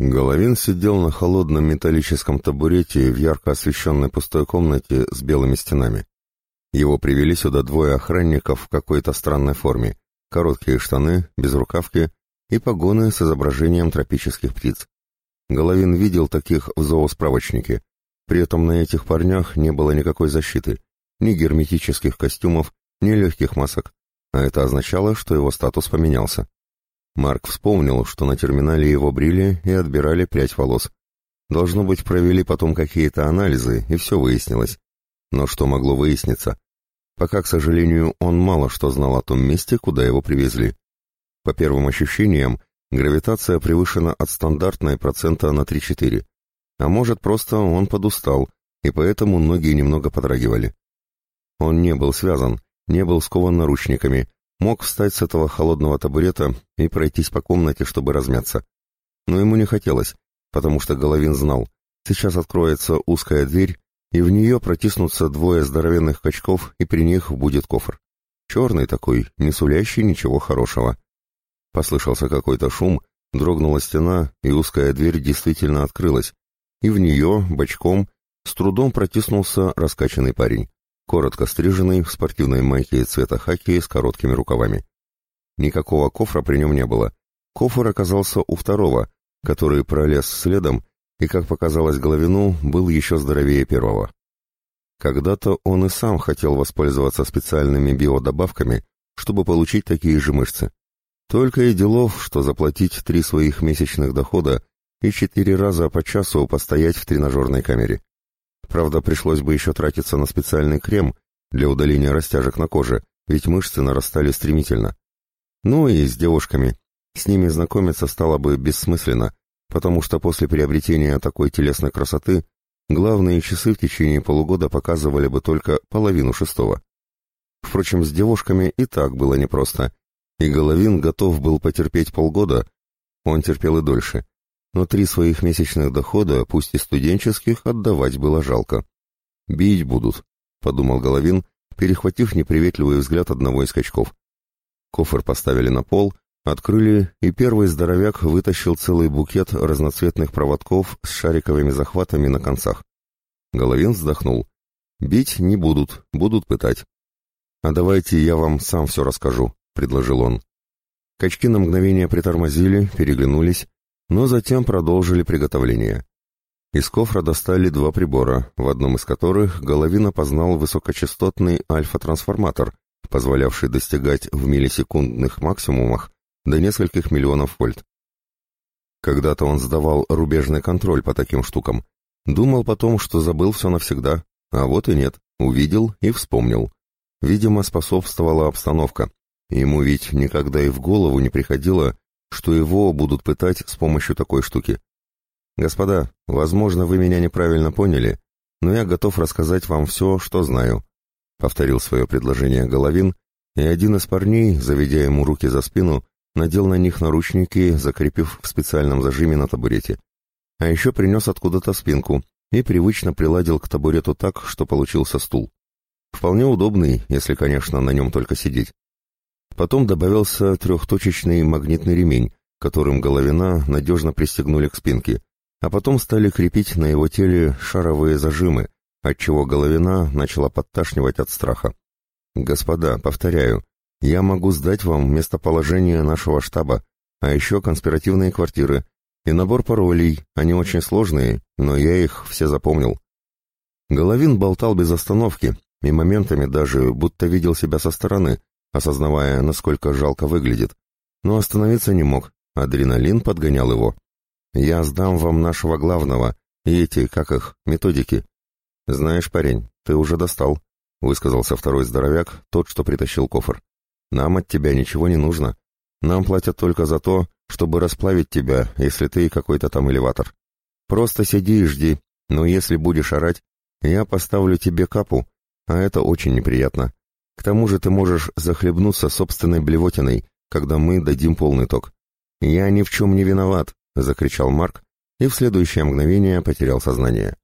Головин сидел на холодном металлическом табурете в ярко освещенной пустой комнате с белыми стенами. Его привели сюда двое охранников в какой-то странной форме, короткие штаны, безрукавки и погоны с изображением тропических птиц. Головин видел таких в зоосправочнике. При этом на этих парнях не было никакой защиты, ни герметических костюмов, ни легких масок, а это означало, что его статус поменялся. Марк вспомнил, что на терминале его брили и отбирали прядь волос. Должно быть, провели потом какие-то анализы, и все выяснилось. Но что могло выясниться? Пока, к сожалению, он мало что знал о том месте, куда его привезли. По первым ощущениям, гравитация превышена от стандартной процента на 3-4. А может, просто он подустал, и поэтому ноги немного подрагивали. Он не был связан, не был скован наручниками, мог встать с этого холодного табурета и пройтись по комнате, чтобы размяться. Но ему не хотелось, потому что Головин знал, сейчас откроется узкая дверь, и в нее протиснутся двое здоровенных качков, и при них будет кофр. Черный такой, не сулящий ничего хорошего. Послышался какой-то шум, дрогнула стена, и узкая дверь действительно открылась, и в нее, бочком, с трудом протиснулся раскачанный парень коротко стриженный, в спортивной майке цвета хаки с короткими рукавами. Никакого кофра при нем не было. Кофр оказался у второго, который пролез следом и, как показалось Головину, был еще здоровее первого. Когда-то он и сам хотел воспользоваться специальными биодобавками, чтобы получить такие же мышцы. Только и делов, что заплатить три своих месячных дохода и четыре раза по часу постоять в тренажерной камере. Правда, пришлось бы еще тратиться на специальный крем для удаления растяжек на коже, ведь мышцы нарастали стремительно. Ну и с девушками. С ними знакомиться стало бы бессмысленно, потому что после приобретения такой телесной красоты главные часы в течение полугода показывали бы только половину шестого. Впрочем, с девушками и так было непросто, и Головин готов был потерпеть полгода, он терпел и дольше, но три своих месячных дохода, пусть и студенческих, отдавать было жалко. «Бить будут», — подумал Головин, перехватив неприветливый взгляд одного из качков. Кофр поставили на пол, открыли, и первый здоровяк вытащил целый букет разноцветных проводков с шариковыми захватами на концах. Головин вздохнул. «Бить не будут, будут пытать». «А давайте я вам сам все расскажу», — предложил он. Качки на мгновение притормозили, переглянулись, но затем продолжили приготовление. Из кофра достали два прибора, в одном из которых Головин опознал высокочастотный альфа-трансформатор, позволявший достигать в миллисекундных максимумах до нескольких миллионов вольт. Когда-то он сдавал рубежный контроль по таким штукам. Думал потом, что забыл все навсегда, а вот и нет, увидел и вспомнил. Видимо, способствовала обстановка. Ему ведь никогда и в голову не приходило, что его будут пытать с помощью такой штуки. Господа, возможно, вы меня неправильно поняли, но я готов рассказать вам все, что знаю. Повторил свое предложение Головин, и один из парней, заведя ему руки за спину, надел на них наручники, закрепив в специальном зажиме на табурете. А еще принес откуда-то спинку и привычно приладил к табурету так, что получился стул. Вполне удобный, если, конечно, на нем только сидеть. Потом добавился трехточечный магнитный ремень, которым Головина надежно пристегнули к спинке, а потом стали крепить на его теле шаровые зажимы, отчего Головина начала подташнивать от страха. «Господа, повторяю, я могу сдать вам местоположение нашего штаба, а еще конспиративные квартиры и набор паролей, они очень сложные, но я их все запомнил». Головин болтал без остановки и моментами даже будто видел себя со стороны, осознавая, насколько жалко выглядит. Но остановиться не мог, адреналин подгонял его. «Я сдам вам нашего главного, и эти, как их, методики». «Знаешь, парень, ты уже достал», — высказался второй здоровяк, тот, что притащил кофр. «Нам от тебя ничего не нужно. Нам платят только за то, чтобы расплавить тебя, если ты какой-то там элеватор. Просто сиди и жди, но если будешь орать, я поставлю тебе капу, а это очень неприятно. К тому же ты можешь захлебнуться собственной блевотиной, когда мы дадим полный ток. «Я ни в чем не виноват!» — закричал Марк и в следующее мгновение потерял сознание.